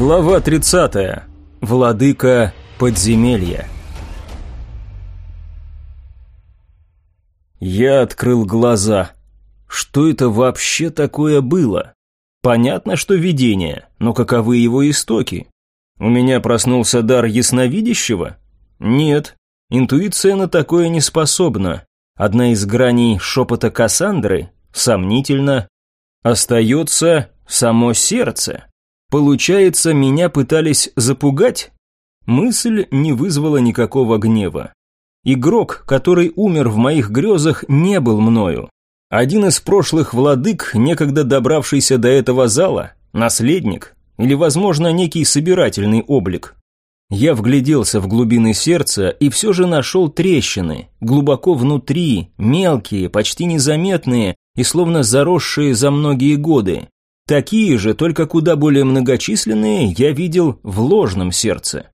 Глава 30. Владыка подземелья. Я открыл глаза. Что это вообще такое было? Понятно, что видение, но каковы его истоки? У меня проснулся дар ясновидящего? Нет, интуиция на такое не способна. Одна из граней шепота Кассандры? Сомнительно. Остается само сердце. Получается, меня пытались запугать? Мысль не вызвала никакого гнева. Игрок, который умер в моих грезах, не был мною. Один из прошлых владык, некогда добравшийся до этого зала, наследник, или, возможно, некий собирательный облик. Я вгляделся в глубины сердца и все же нашел трещины, глубоко внутри, мелкие, почти незаметные и словно заросшие за многие годы. Такие же, только куда более многочисленные, я видел в ложном сердце.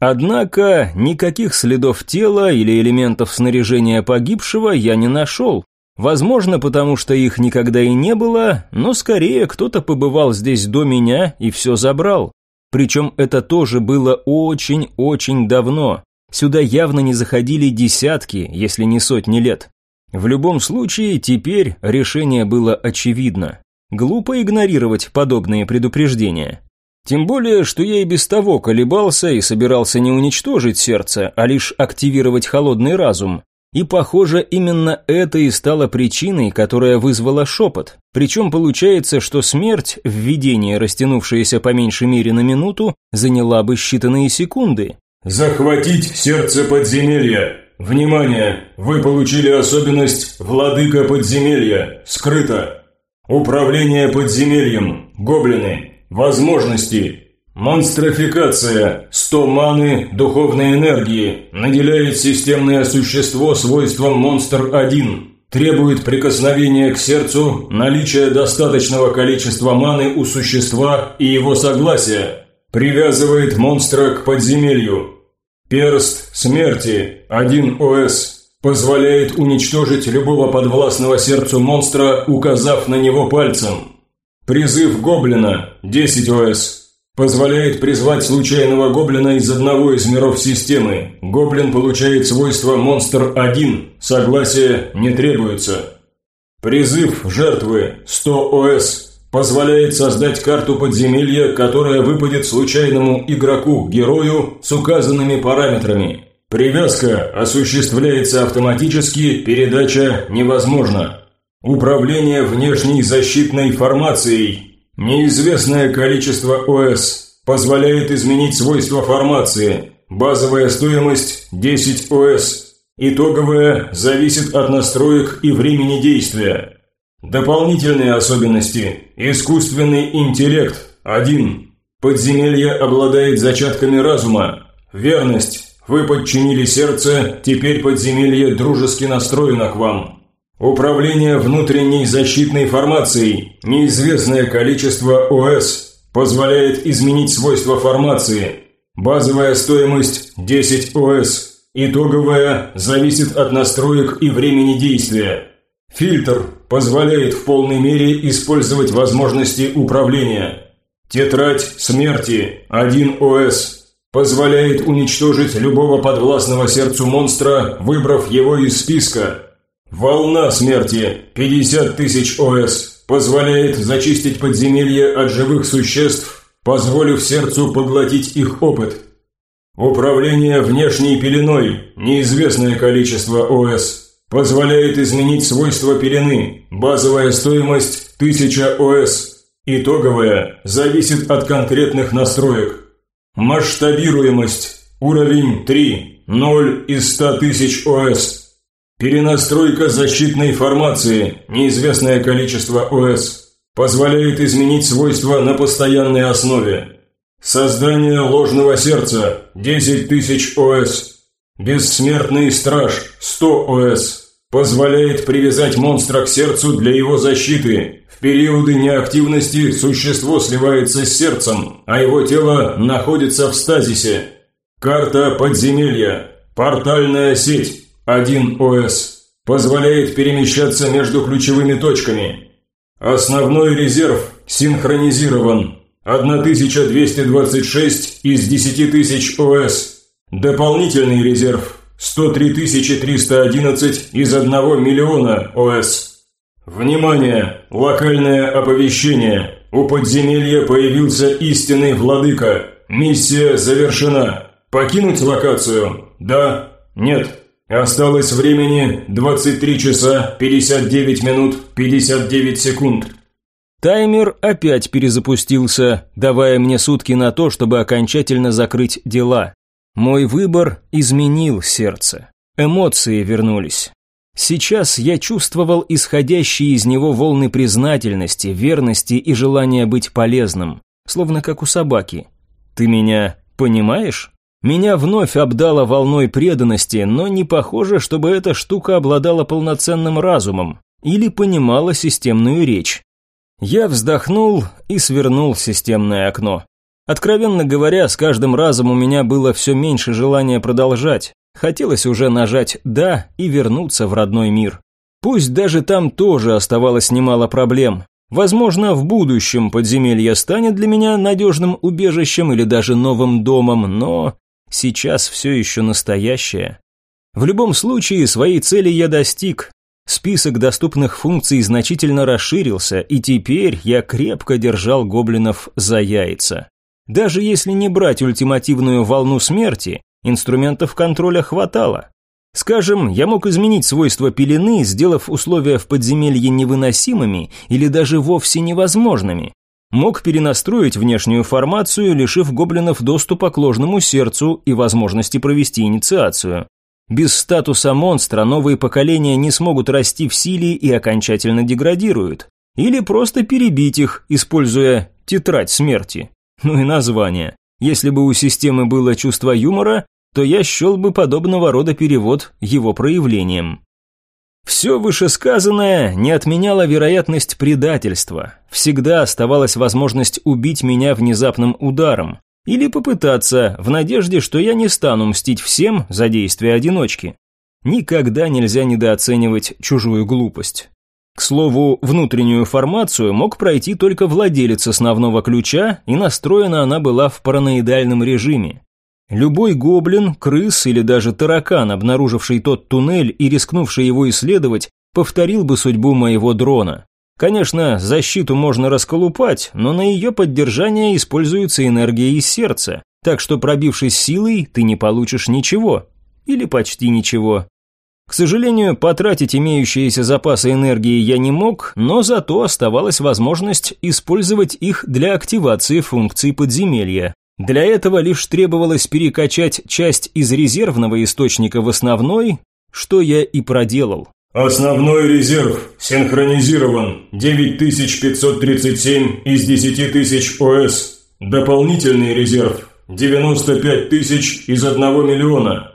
Однако никаких следов тела или элементов снаряжения погибшего я не нашел. Возможно, потому что их никогда и не было, но скорее кто-то побывал здесь до меня и все забрал. Причем это тоже было очень-очень давно. Сюда явно не заходили десятки, если не сотни лет. В любом случае, теперь решение было очевидно. Глупо игнорировать подобные предупреждения. Тем более, что я и без того колебался и собирался не уничтожить сердце, а лишь активировать холодный разум. И, похоже, именно это и стало причиной, которая вызвала шепот. Причем получается, что смерть, в видении, растянувшаяся по меньшей мере на минуту, заняла бы считанные секунды. «Захватить сердце подземелья! Внимание! Вы получили особенность «Владыка подземелья». Скрыто!» Управление подземельем. Гоблины. Возможности. Монстрофикация. 100 маны духовной энергии. Наделяет системное существо свойством монстр-1. Требует прикосновения к сердцу, наличия достаточного количества маны у существа и его согласия. Привязывает монстра к подземелью. Перст смерти. 1 ОС. Позволяет уничтожить любого подвластного сердцу монстра, указав на него пальцем. Призыв гоблина 10 ОС. Позволяет призвать случайного гоблина из одного из миров системы. Гоблин получает свойство монстр-1. Согласие не требуется. Призыв жертвы 100 ОС. Позволяет создать карту подземелья, которая выпадет случайному игроку-герою с указанными параметрами. Привязка осуществляется автоматически, передача невозможна. Управление внешней защитной формацией. Неизвестное количество ОС позволяет изменить свойства формации. Базовая стоимость 10 ОС. Итоговая зависит от настроек и времени действия. Дополнительные особенности. Искусственный интеллект 1. Подземелье обладает зачатками разума. Верность вы подчинили сердце, теперь подземелье дружески настроено к вам. Управление внутренней защитной формацией. Неизвестное количество ОС позволяет изменить свойства формации. Базовая стоимость 10 ОС. Итоговая зависит от настроек и времени действия. Фильтр позволяет в полной мере использовать возможности управления. Тетрадь смерти 1 ОС Позволяет уничтожить любого подвластного сердцу монстра, выбрав его из списка. Волна смерти 50 тысяч ОС позволяет зачистить подземелье от живых существ, позволив сердцу поглотить их опыт. Управление внешней пеленой, неизвестное количество ОС, позволяет изменить свойства пелены, базовая стоимость 1000 ОС, итоговая зависит от конкретных настроек. Масштабируемость. Уровень 3. 0 из 100 тысяч ОС. Перенастройка защитной формации. Неизвестное количество ОС. Позволяет изменить свойства на постоянной основе. Создание ложного сердца. 10 тысяч ОС. Бессмертный страж. 100 ОС. Позволяет привязать монстра к сердцу для его защиты периоды неактивности существо сливается с сердцем, а его тело находится в стазисе. Карта подземелья. Портальная сеть. 1 ОС. Позволяет перемещаться между ключевыми точками. Основной резерв синхронизирован. 1226 из 10 тысяч ОС. Дополнительный резерв 103 311 из 1 миллиона ОС. Внимание! Локальное оповещение. У подземелья появился истинный владыка. Миссия завершена. Покинуть локацию? Да? Нет? Осталось времени 23 часа 59 минут 59 секунд. Таймер опять перезапустился, давая мне сутки на то, чтобы окончательно закрыть дела. Мой выбор изменил сердце. Эмоции вернулись. Сейчас я чувствовал исходящие из него волны признательности, верности и желания быть полезным, словно как у собаки. Ты меня понимаешь? Меня вновь обдало волной преданности, но не похоже, чтобы эта штука обладала полноценным разумом или понимала системную речь. Я вздохнул и свернул системное окно. Откровенно говоря, с каждым разом у меня было все меньше желания продолжать. Хотелось уже нажать «да» и вернуться в родной мир. Пусть даже там тоже оставалось немало проблем. Возможно, в будущем подземелье станет для меня надежным убежищем или даже новым домом, но Сейчас все еще настоящее. В любом случае, своей цели я достиг. Список доступных функций значительно расширился, и теперь я крепко держал гоблинов за яйца. Даже если не брать ультимативную волну смерти, инструментов контроля хватало. Скажем, я мог изменить свойства пелены, сделав условия в подземелье невыносимыми или даже вовсе невозможными мог перенастроить внешнюю формацию, лишив гоблинов доступа к ложному сердцу и возможности провести инициацию. Без статуса монстра новые поколения не смогут расти в силе и окончательно деградируют. Или просто перебить их, используя тетрадь смерти. Ну и название. Если бы у системы было чувство юмора, то я счел бы подобного рода перевод его проявлением. Все вышесказанное не отменяло вероятность предательства. Всегда оставалась возможность убить меня внезапным ударом. Или попытаться, в надежде, что я не стану мстить всем за действия одиночки. Никогда нельзя недооценивать чужую глупость. К слову, внутреннюю формацию мог пройти только владелец основного ключа, и настроена она была в параноидальном режиме. Любой гоблин, крыс или даже таракан, обнаруживший тот туннель и рискнувший его исследовать, повторил бы судьбу моего дрона. Конечно, защиту можно расколупать, но на ее поддержание используется энергия из сердца, так что пробившись силой, ты не получишь ничего. Или почти ничего. К сожалению, потратить имеющиеся запасы энергии я не мог, но зато оставалась возможность использовать их для активации функций подземелья. Для этого лишь требовалось перекачать часть из резервного источника в основной, что я и проделал. Основной резерв синхронизирован 9537 из 10 тысяч ОС. Дополнительный резерв 95 тысяч из 1 миллиона.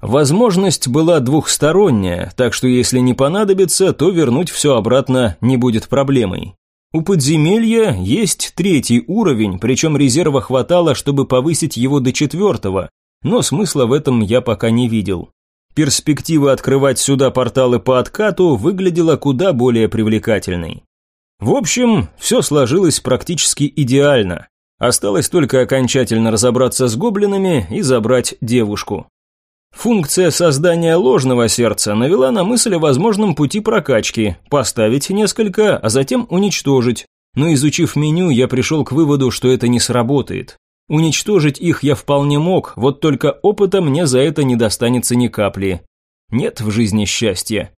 Возможность была двухсторонняя, так что если не понадобится, то вернуть все обратно не будет проблемой. У подземелья есть третий уровень, причем резерва хватало, чтобы повысить его до четвертого, но смысла в этом я пока не видел. Перспектива открывать сюда порталы по откату выглядела куда более привлекательной. В общем, все сложилось практически идеально. Осталось только окончательно разобраться с гоблинами и забрать девушку. Функция создания ложного сердца навела на мысль о возможном пути прокачки, поставить несколько, а затем уничтожить. Но изучив меню, я пришел к выводу, что это не сработает. Уничтожить их я вполне мог, вот только опыта мне за это не достанется ни капли. Нет в жизни счастья.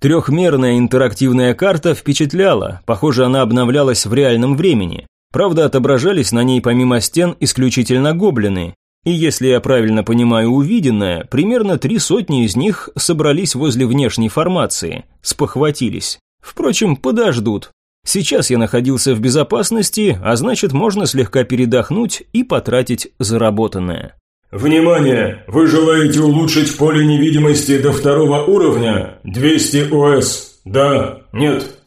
Трехмерная интерактивная карта впечатляла, похоже, она обновлялась в реальном времени. Правда, отображались на ней помимо стен исключительно гоблины, и если я правильно понимаю увиденное, примерно три сотни из них собрались возле внешней формации, спохватились. Впрочем, подождут. Сейчас я находился в безопасности, а значит, можно слегка передохнуть и потратить заработанное. Внимание! Вы желаете улучшить поле невидимости до второго уровня? 200 ОС. Да, нет.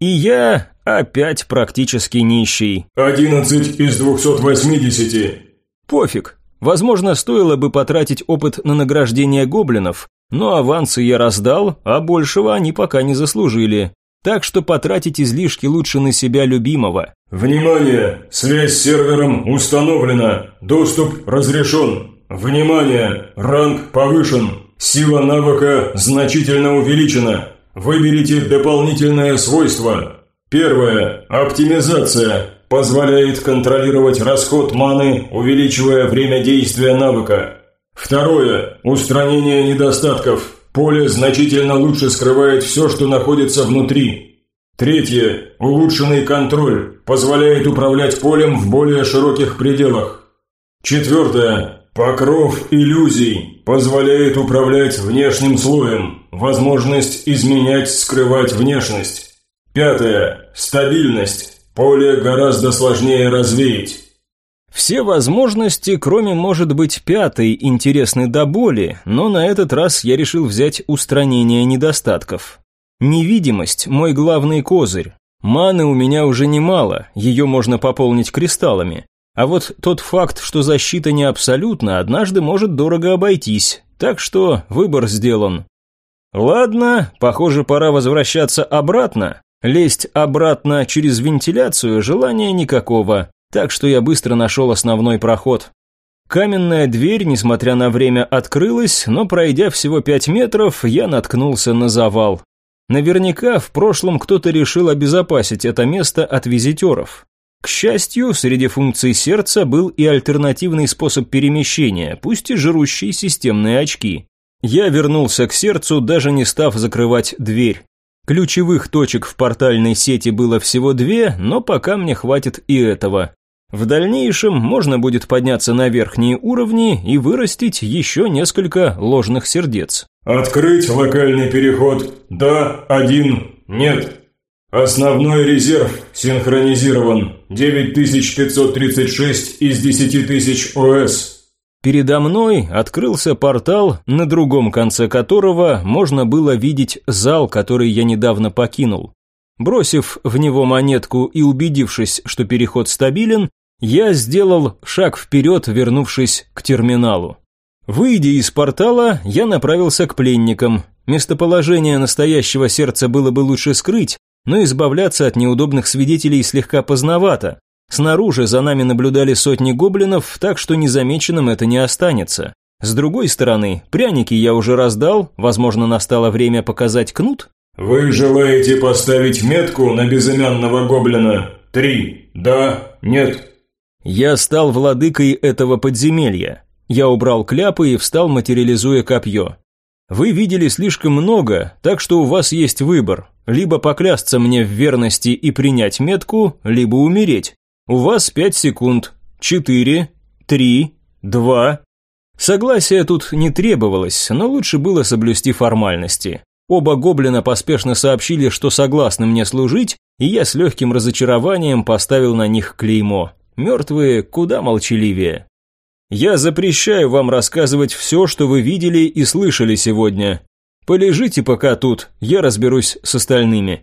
И я опять практически нищий. 11 из 280. Пофиг, Возможно, стоило бы потратить опыт на награждение гоблинов, но авансы я раздал, а большего они пока не заслужили. Так что потратить излишки лучше на себя любимого. Внимание! Связь с сервером установлена. Доступ разрешен. Внимание! Ранг повышен. Сила навыка значительно увеличена. Выберите дополнительное свойство. Первое. Оптимизация. Позволяет контролировать расход маны, увеличивая время действия навыка. Второе. Устранение недостатков. Поле значительно лучше скрывает все, что находится внутри. Третье. Улучшенный контроль. Позволяет управлять полем в более широких пределах. Четвертое. Покров иллюзий. Позволяет управлять внешним слоем. Возможность изменять, скрывать внешность. Пятое. Стабильность. Поле гораздо сложнее развеять. Все возможности, кроме, может быть, пятой, интересны до боли, но на этот раз я решил взять устранение недостатков. Невидимость – мой главный козырь. Маны у меня уже немало, ее можно пополнить кристаллами. А вот тот факт, что защита не абсолютна, однажды может дорого обойтись, так что выбор сделан. Ладно, похоже, пора возвращаться обратно. Лезть обратно через вентиляцию желания никакого, так что я быстро нашел основной проход. Каменная дверь, несмотря на время, открылась, но пройдя всего пять метров, я наткнулся на завал. Наверняка в прошлом кто-то решил обезопасить это место от визитеров. К счастью, среди функций сердца был и альтернативный способ перемещения, пусть и жрущие системные очки. Я вернулся к сердцу, даже не став закрывать дверь. Ключевых точек в портальной сети было всего две, но пока мне хватит и этого. В дальнейшем можно будет подняться на верхние уровни и вырастить еще несколько ложных сердец. Открыть локальный переход. Да, один. Нет. Основной резерв синхронизирован. 9536 из 10000 ОС. Передо мной открылся портал, на другом конце которого можно было видеть зал, который я недавно покинул. Бросив в него монетку и убедившись, что переход стабилен, я сделал шаг вперед, вернувшись к терминалу. Выйдя из портала, я направился к пленникам. Местоположение настоящего сердца было бы лучше скрыть, но избавляться от неудобных свидетелей слегка поздновато. Снаружи за нами наблюдали сотни гоблинов, так что незамеченным это не останется. С другой стороны, пряники я уже раздал, возможно, настало время показать кнут. «Вы желаете поставить метку на безымянного гоблина? Три. Да? Нет?» Я стал владыкой этого подземелья. Я убрал кляпы и встал, материализуя копье. Вы видели слишком много, так что у вас есть выбор. Либо поклясться мне в верности и принять метку, либо умереть. У вас пять секунд. Четыре, три, два. Согласия тут не требовалось, но лучше было соблюсти формальности. Оба гоблина поспешно сообщили, что согласны мне служить, и я с легким разочарованием поставил на них клеймо. Мертвые куда молчаливее. Я запрещаю вам рассказывать все, что вы видели и слышали сегодня. Полежите пока тут, я разберусь с остальными.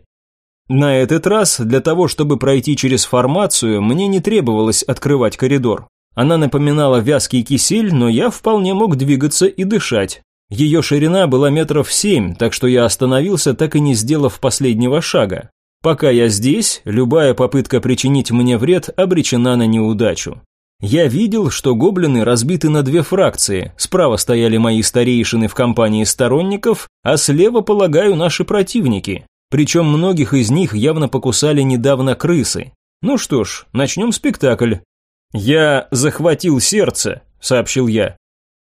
На этот раз, для того, чтобы пройти через формацию, мне не требовалось открывать коридор. Она напоминала вязкий кисель, но я вполне мог двигаться и дышать. Ее ширина была метров семь, так что я остановился, так и не сделав последнего шага. Пока я здесь, любая попытка причинить мне вред обречена на неудачу. Я видел, что гоблины разбиты на две фракции. Справа стояли мои старейшины в компании сторонников, а слева, полагаю, наши противники. Причем многих из них явно покусали недавно крысы. Ну что ж, начнем спектакль. «Я захватил сердце», — сообщил я.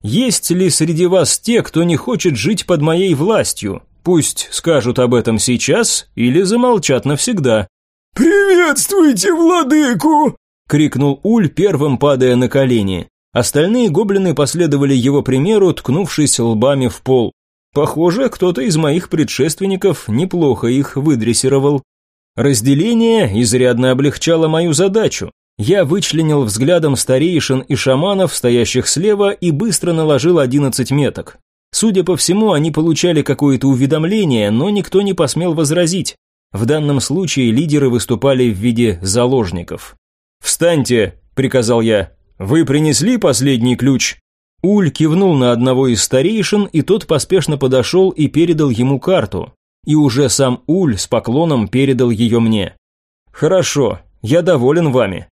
«Есть ли среди вас те, кто не хочет жить под моей властью? Пусть скажут об этом сейчас или замолчат навсегда». «Приветствуйте владыку!» — крикнул Уль, первым падая на колени. Остальные гоблины последовали его примеру, ткнувшись лбами в пол. Похоже, кто-то из моих предшественников неплохо их выдрессировал. Разделение изрядно облегчало мою задачу. Я вычленил взглядом старейшин и шаманов, стоящих слева, и быстро наложил 11 меток. Судя по всему, они получали какое-то уведомление, но никто не посмел возразить. В данном случае лидеры выступали в виде заложников. «Встаньте!» – приказал я. «Вы принесли последний ключ?» Уль кивнул на одного из старейшин, и тот поспешно подошел и передал ему карту. и уже сам Уль с поклоном передал ее мне. «Хорошо, я доволен вами».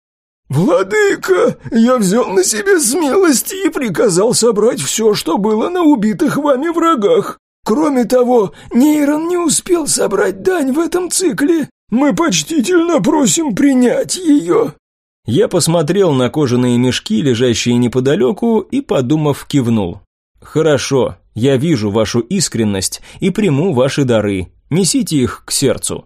«Владыка, я взял на себя смелость и приказал собрать все, что было на убитых вами врагах. Кроме того, Нейрон не успел собрать дань в этом цикле. Мы почтительно просим принять ее». Я посмотрел на кожаные мешки, лежащие неподалеку, и, подумав, кивнул. «Хорошо, я вижу вашу искренность и приму ваши дары. Несите их к сердцу».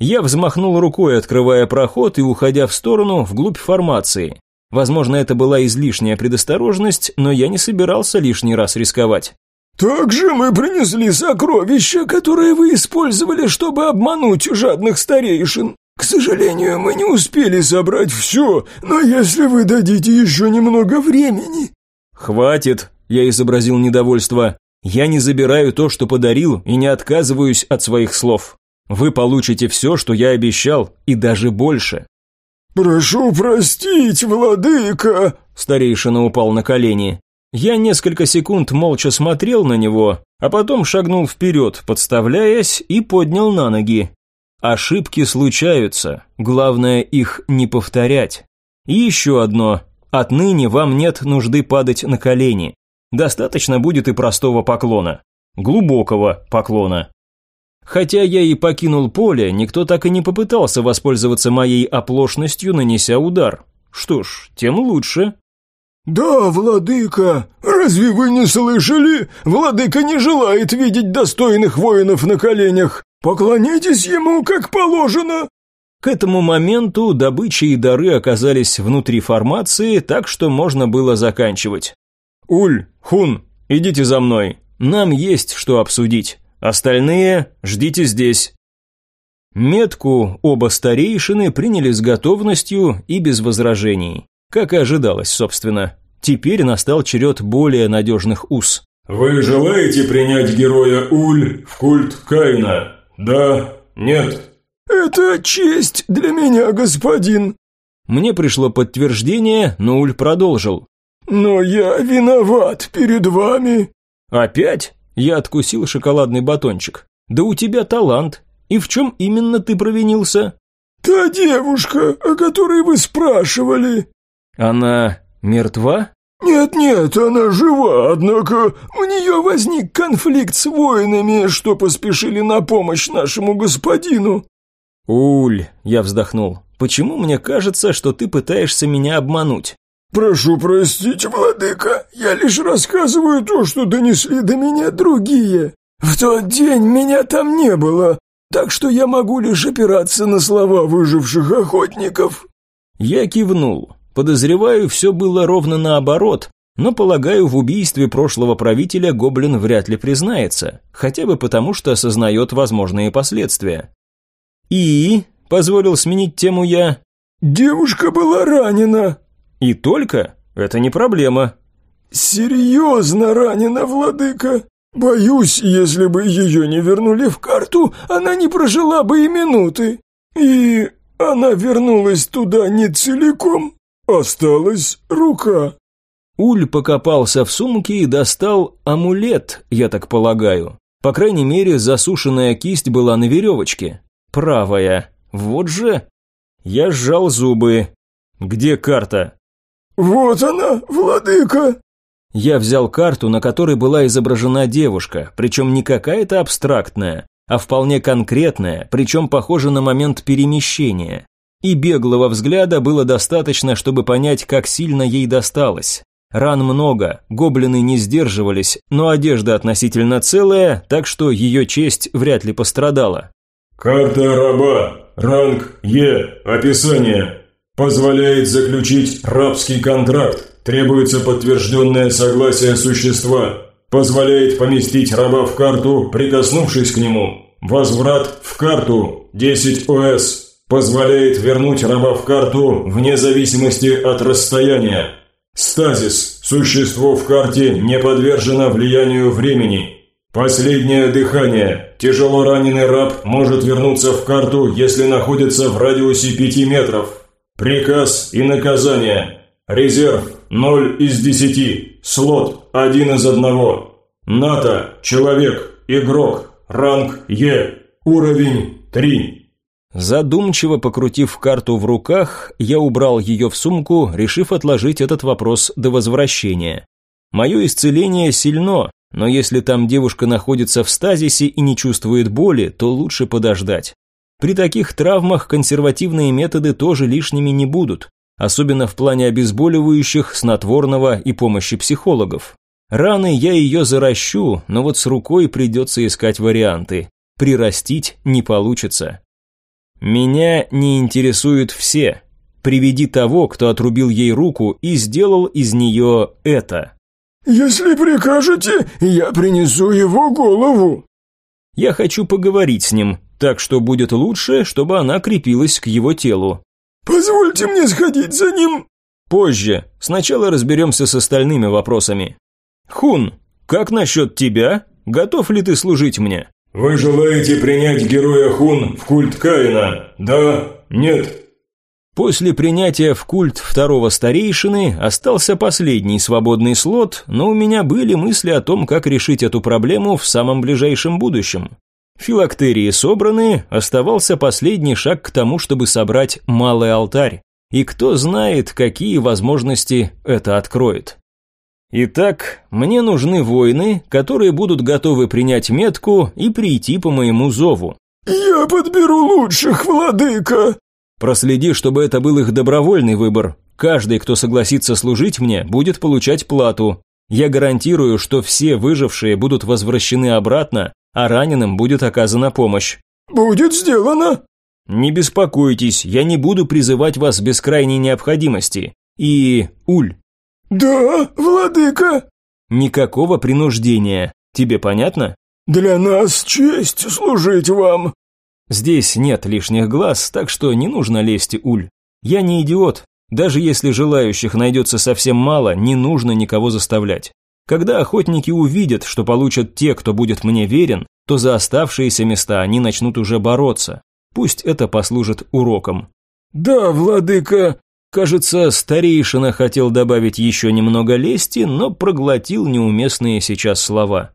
Я взмахнул рукой, открывая проход и уходя в сторону, вглубь формации. Возможно, это была излишняя предосторожность, но я не собирался лишний раз рисковать. «Также мы принесли сокровища, которые вы использовали, чтобы обмануть жадных старейшин. К сожалению, мы не успели собрать все, но если вы дадите еще немного времени...» «Хватит!» – я изобразил недовольство. «Я не забираю то, что подарил, и не отказываюсь от своих слов. Вы получите все, что я обещал, и даже больше». «Прошу простить, владыка!» Старейшина упал на колени. Я несколько секунд молча смотрел на него, а потом шагнул вперед, подставляясь, и поднял на ноги. Ошибки случаются, главное их не повторять. И еще одно. Отныне вам нет нужды падать на колени. Достаточно будет и простого поклона. Глубокого поклона. Хотя я и покинул поле, никто так и не попытался воспользоваться моей оплошностью, нанеся удар. Что ж, тем лучше. «Да, владыка, разве вы не слышали? Владыка не желает видеть достойных воинов на коленях. Поклонитесь ему, как положено». К этому моменту добыча и дары оказались внутри формации, так что можно было заканчивать. «Уль, Хун, идите за мной. Нам есть что обсудить». Остальные ждите здесь». Метку оба старейшины приняли с готовностью и без возражений. Как и ожидалось, собственно. Теперь настал черед более надежных уз. «Вы желаете принять героя Уль в культ Каина? Да? Нет?» «Это честь для меня, господин». Мне пришло подтверждение, но Уль продолжил. «Но я виноват перед вами». «Опять?» Я откусил шоколадный батончик. «Да у тебя талант. И в чем именно ты провинился?» «Та девушка, о которой вы спрашивали». «Она мертва?» «Нет-нет, она жива, однако у нее возник конфликт с воинами, что поспешили на помощь нашему господину». «Уль», — я вздохнул, — «почему мне кажется, что ты пытаешься меня обмануть?» «Прошу простить, владыка, я лишь рассказываю то, что донесли до меня другие. В тот день меня там не было, так что я могу лишь опираться на слова выживших охотников». Я кивнул. Подозреваю, все было ровно наоборот, но, полагаю, в убийстве прошлого правителя Гоблин вряд ли признается, хотя бы потому, что осознает возможные последствия. «И?» – позволил сменить тему я. «Девушка была ранена», и только? Это не проблема. Серьезно ранена, владыка. Боюсь, если бы ее не вернули в карту, она не прожила бы и минуты. И она вернулась туда не целиком. Осталась рука. Уль покопался в сумке и достал амулет, я так полагаю. По крайней мере, засушенная кисть была на веревочке. Правая. Вот же. Я сжал зубы. Где карта? «Вот она, владыка!» Я взял карту, на которой была изображена девушка, причем не какая-то абстрактная, а вполне конкретная, причем похожа на момент перемещения. И беглого взгляда было достаточно, чтобы понять, как сильно ей досталось. Ран много, гоблины не сдерживались, но одежда относительно целая, так что ее честь вряд ли пострадала. «Карта раба, ранг Е, описание. Позволяет заключить рабский контракт. Требуется подтвержденное согласие существа. Позволяет поместить раба в карту, прикоснувшись к нему. Возврат в карту 10 ОС. Позволяет вернуть раба в карту вне зависимости от расстояния. Стазис. Существо в карте не подвержено влиянию времени. Последнее дыхание. Тяжело раненый раб может вернуться в карту, если находится в радиусе 5 метров. Приказ и наказание. Резерв 0 из 10. Слот 1 из 1. НАТО. Человек. Игрок. ранг Е, уровень 3. Задумчиво покрутив карту в руках, я убрал ее в сумку, решив отложить этот вопрос до возвращения. Мое исцеление сильно, но если там девушка находится в стазисе и не чувствует боли, то лучше подождать. При таких травмах консервативные методы тоже лишними не будут, особенно в плане обезболивающих, снотворного и помощи психологов. Раны я ее заращу, но вот с рукой придется искать варианты. Прирастить не получится. Меня не интересуют все. Приведи того, кто отрубил ей руку и сделал из нее это. «Если прикажете, я принесу его голову». Я хочу поговорить с ним, так что будет лучше, чтобы она крепилась к его телу. «Позвольте мне сходить за ним». Позже. Сначала разберемся с остальными вопросами. Хун, как насчет тебя? Готов ли ты служить мне? Вы желаете принять героя Хун в культ Каина? Да? Нет? После принятия в культ второго старейшины остался последний свободный слот, но у меня были мысли о том, как решить эту проблему в самом ближайшем будущем. Филактерии собраны, оставался последний шаг к тому, чтобы собрать малый алтарь. И кто знает, какие возможности это откроет. Итак, мне нужны воины, которые будут готовы принять метку и прийти по моему зову. «Я подберу лучших, владыка!» Проследи, чтобы это был их добровольный выбор. Каждый, кто согласится служить мне, будет получать плату. Я гарантирую, что все выжившие будут возвращены обратно, а раненым будет оказана помощь. «Будет сделано!» «Не беспокойтесь, я не буду призывать вас без крайней необходимости. И... Уль». «Да, владыка!» «Никакого принуждения. Тебе понятно?» «Для нас честь служить вам!» Здесь нет лишних глаз, так что не нужно лезть, Уль. Я не идиот. Даже если желающих найдется совсем мало, не нужно никого заставлять. Когда охотники увидят, что получат те, кто будет мне верен, то за оставшиеся места они начнут уже бороться. Пусть это послужит уроком. «Да, владыка!» Кажется, старейшина хотел добавить еще немного лести, но проглотил неуместные сейчас слова.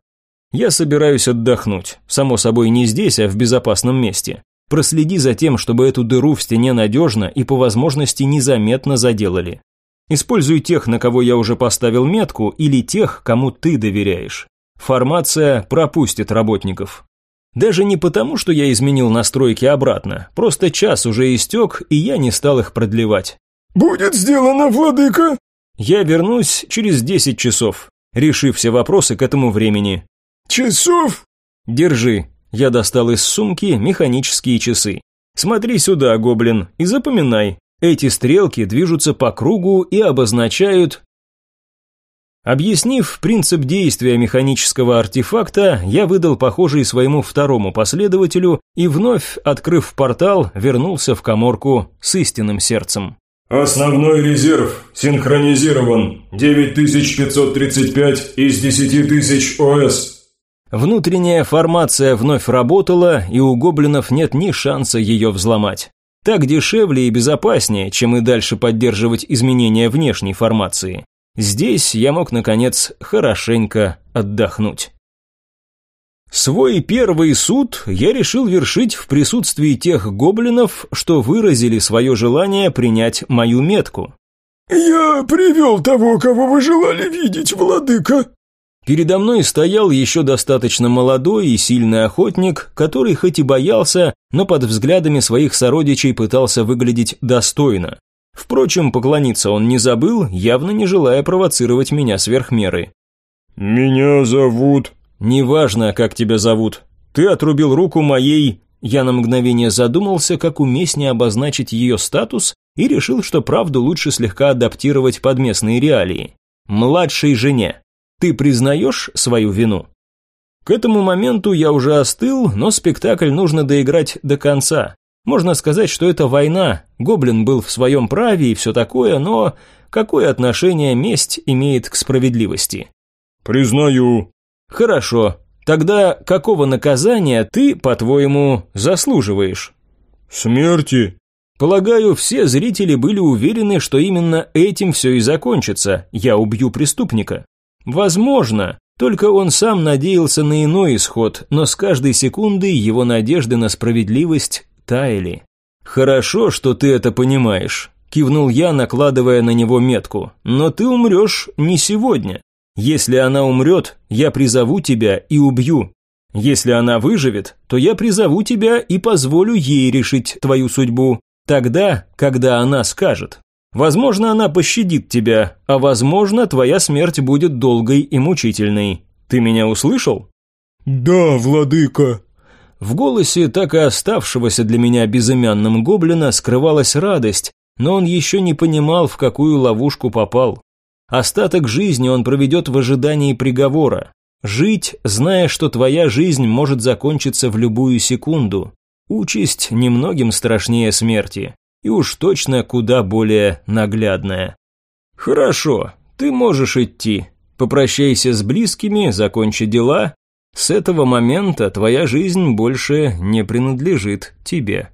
Я собираюсь отдохнуть. Само собой, не здесь, а в безопасном месте. Проследи за тем, чтобы эту дыру в стене надежно и по возможности незаметно заделали. Используй тех, на кого я уже поставил метку, или тех, кому ты доверяешь. Формация пропустит работников. Даже не потому, что я изменил настройки обратно, просто час уже истек, и я не стал их продлевать. «Будет сделано, владыка!» Я вернусь через 10 часов, решив все вопросы к этому времени. «Часов?» «Держи». Я достал из сумки механические часы. «Смотри сюда, гоблин, и запоминай. Эти стрелки движутся по кругу и обозначают...» Объяснив принцип действия механического артефакта, я выдал похожий своему второму последователю и вновь, открыв портал, вернулся в коморку с истинным сердцем. Основной резерв синхронизирован 9535 из 10000 ОС. Внутренняя формация вновь работала, и у гоблинов нет ни шанса ее взломать. Так дешевле и безопаснее, чем и дальше поддерживать изменения внешней формации. Здесь я мог, наконец, хорошенько отдохнуть. Свой первый суд я решил вершить в присутствии тех гоблинов, что выразили свое желание принять мою метку. «Я привел того, кого вы желали видеть, владыка», Передо мной стоял еще достаточно молодой и сильный охотник, который хоть и боялся, но под взглядами своих сородичей пытался выглядеть достойно. Впрочем, поклониться он не забыл, явно не желая провоцировать меня сверх меры. «Меня зовут...» «Неважно, как тебя зовут. Ты отрубил руку моей...» Я на мгновение задумался, как уместнее обозначить ее статус, и решил, что правду лучше слегка адаптировать под местные реалии. «Младшей жене». Ты признаешь свою вину? К этому моменту я уже остыл, но спектакль нужно доиграть до конца. Можно сказать, что это война, гоблин был в своем праве и все такое, но какое отношение месть имеет к справедливости? Признаю. Хорошо. Тогда какого наказания ты, по-твоему, заслуживаешь? Смерти. Полагаю, все зрители были уверены, что именно этим все и закончится. Я убью преступника. Возможно, Только он сам надеялся на иной исход, но с каждой секундой его надежды на справедливость таяли. «Хорошо, что ты это понимаешь», – кивнул я, накладывая на него метку. «Но ты умрешь не сегодня. Если она умрет, я призову тебя и убью. Если она выживет, то я призову тебя и позволю ей решить твою судьбу. Тогда, когда она скажет. Возможно, она пощадит тебя, а возможно, твоя смерть будет долгой и мучительной. Ты меня услышал? Да, владыка. В голосе так и оставшегося для меня безымянным гоблина скрывалась радость, но он еще не понимал, в какую ловушку попал. Остаток жизни он проведет в ожидании приговора. Жить, зная, что твоя жизнь может закончиться в любую секунду. Участь немногим страшнее смерти, и уж точно куда более наглядная. Хорошо, ты можешь идти. Попрощайся с близкими, закончи дела. С этого момента твоя жизнь больше не принадлежит тебе.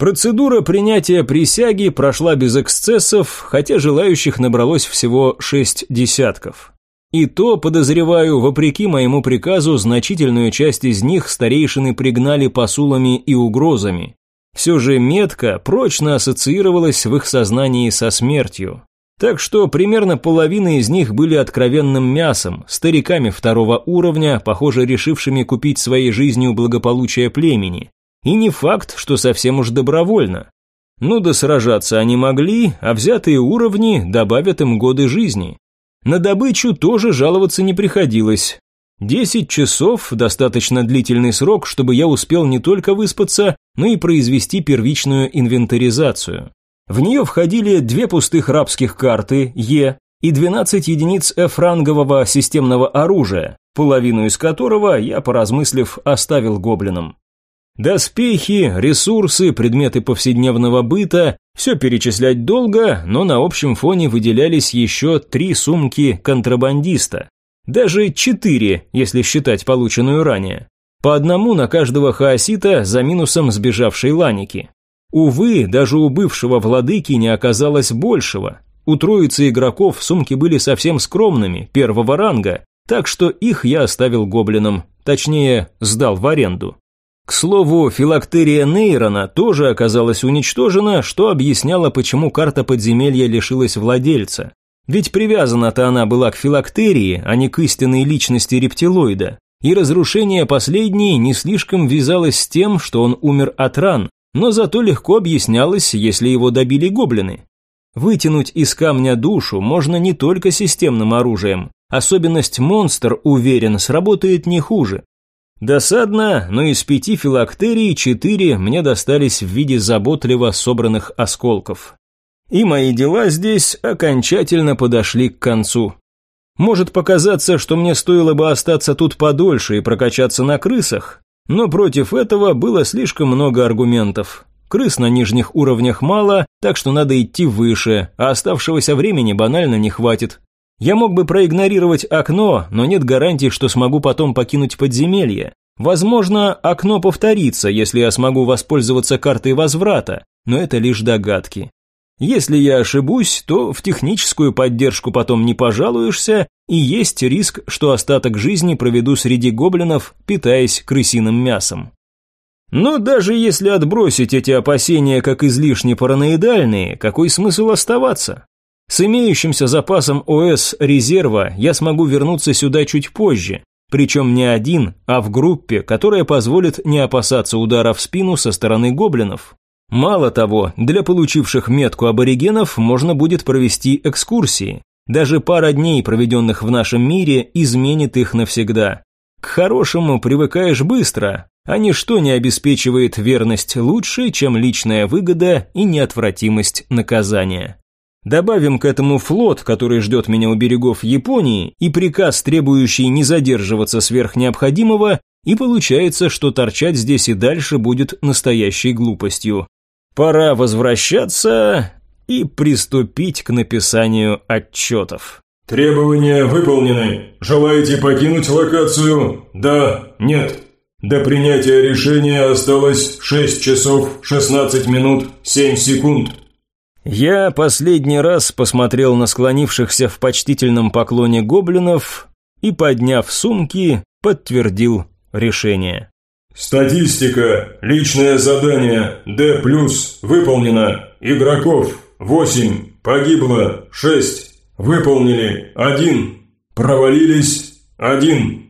Процедура принятия присяги прошла без эксцессов, хотя желающих набралось всего шесть десятков. И то, подозреваю, вопреки моему приказу, значительную часть из них старейшины пригнали посулами и угрозами. Все же метка прочно ассоциировалась в их сознании со смертью. Так что примерно половина из них были откровенным мясом, стариками второго уровня, похоже, решившими купить своей жизнью благополучие племени. И не факт, что совсем уж добровольно. Ну да сражаться они могли, а взятые уровни добавят им годы жизни. На добычу тоже жаловаться не приходилось. Десять часов – достаточно длительный срок, чтобы я успел не только выспаться, но и произвести первичную инвентаризацию. В нее входили две пустых рабских карты Е и 12 единиц F-рангового системного оружия, половину из которого я, поразмыслив, оставил гоблинам. Доспехи, ресурсы, предметы повседневного быта – все перечислять долго, но на общем фоне выделялись еще три сумки контрабандиста. Даже четыре, если считать полученную ранее. По одному на каждого хаосита за минусом сбежавшей ланики. Увы, даже у бывшего владыки не оказалось большего. У троицы игроков сумки были совсем скромными, первого ранга, так что их я оставил гоблинам, точнее, сдал в аренду. К слову, филактерия Нейрона тоже оказалась уничтожена, что объясняло, почему карта подземелья лишилась владельца. Ведь привязана-то она была к филактерии, а не к истинной личности рептилоида. И разрушение последней не слишком вязалось с тем, что он умер от ран, но зато легко объяснялось, если его добили гоблины. Вытянуть из камня душу можно не только системным оружием. Особенность монстр, уверен, сработает не хуже. Досадно, но из пяти филактерий четыре мне достались в виде заботливо собранных осколков. И мои дела здесь окончательно подошли к концу. Может показаться, что мне стоило бы остаться тут подольше и прокачаться на крысах, но против этого было слишком много аргументов. Крыс на нижних уровнях мало, так что надо идти выше, а оставшегося времени банально не хватит. Я мог бы проигнорировать окно, но нет гарантии, что смогу потом покинуть подземелье. Возможно, окно повторится, если я смогу воспользоваться картой возврата, но это лишь догадки. Если я ошибусь, то в техническую поддержку потом не пожалуешься, и есть риск, что остаток жизни проведу среди гоблинов, питаясь крысиным мясом. Но даже если отбросить эти опасения как излишне параноидальные, какой смысл оставаться? С имеющимся запасом ОС резерва я смогу вернуться сюда чуть позже, причем не один, а в группе, которая позволит не опасаться удара в спину со стороны гоблинов. Мало того, для получивших метку аборигенов можно будет провести экскурсии. Даже пара дней, проведенных в нашем мире, изменит их навсегда. К хорошему привыкаешь быстро, а ничто не обеспечивает верность лучше, чем личная выгода и неотвратимость наказания. Добавим к этому флот, который ждет меня у берегов Японии, и приказ, требующий не задерживаться сверх необходимого, и получается, что торчать здесь и дальше будет настоящей глупостью. Пора возвращаться и приступить к написанию отчетов. Требования выполнены. Желаете покинуть локацию? Да, нет. До принятия решения осталось 6 часов 16 минут 7 секунд. Я последний раз посмотрел на склонившихся в почтительном поклоне гоблинов и, подняв сумки, подтвердил решение. Статистика. Личное задание. Д+. Выполнено. Игроков. 8. Погибло. 6. Выполнили. 1. Провалились. 1.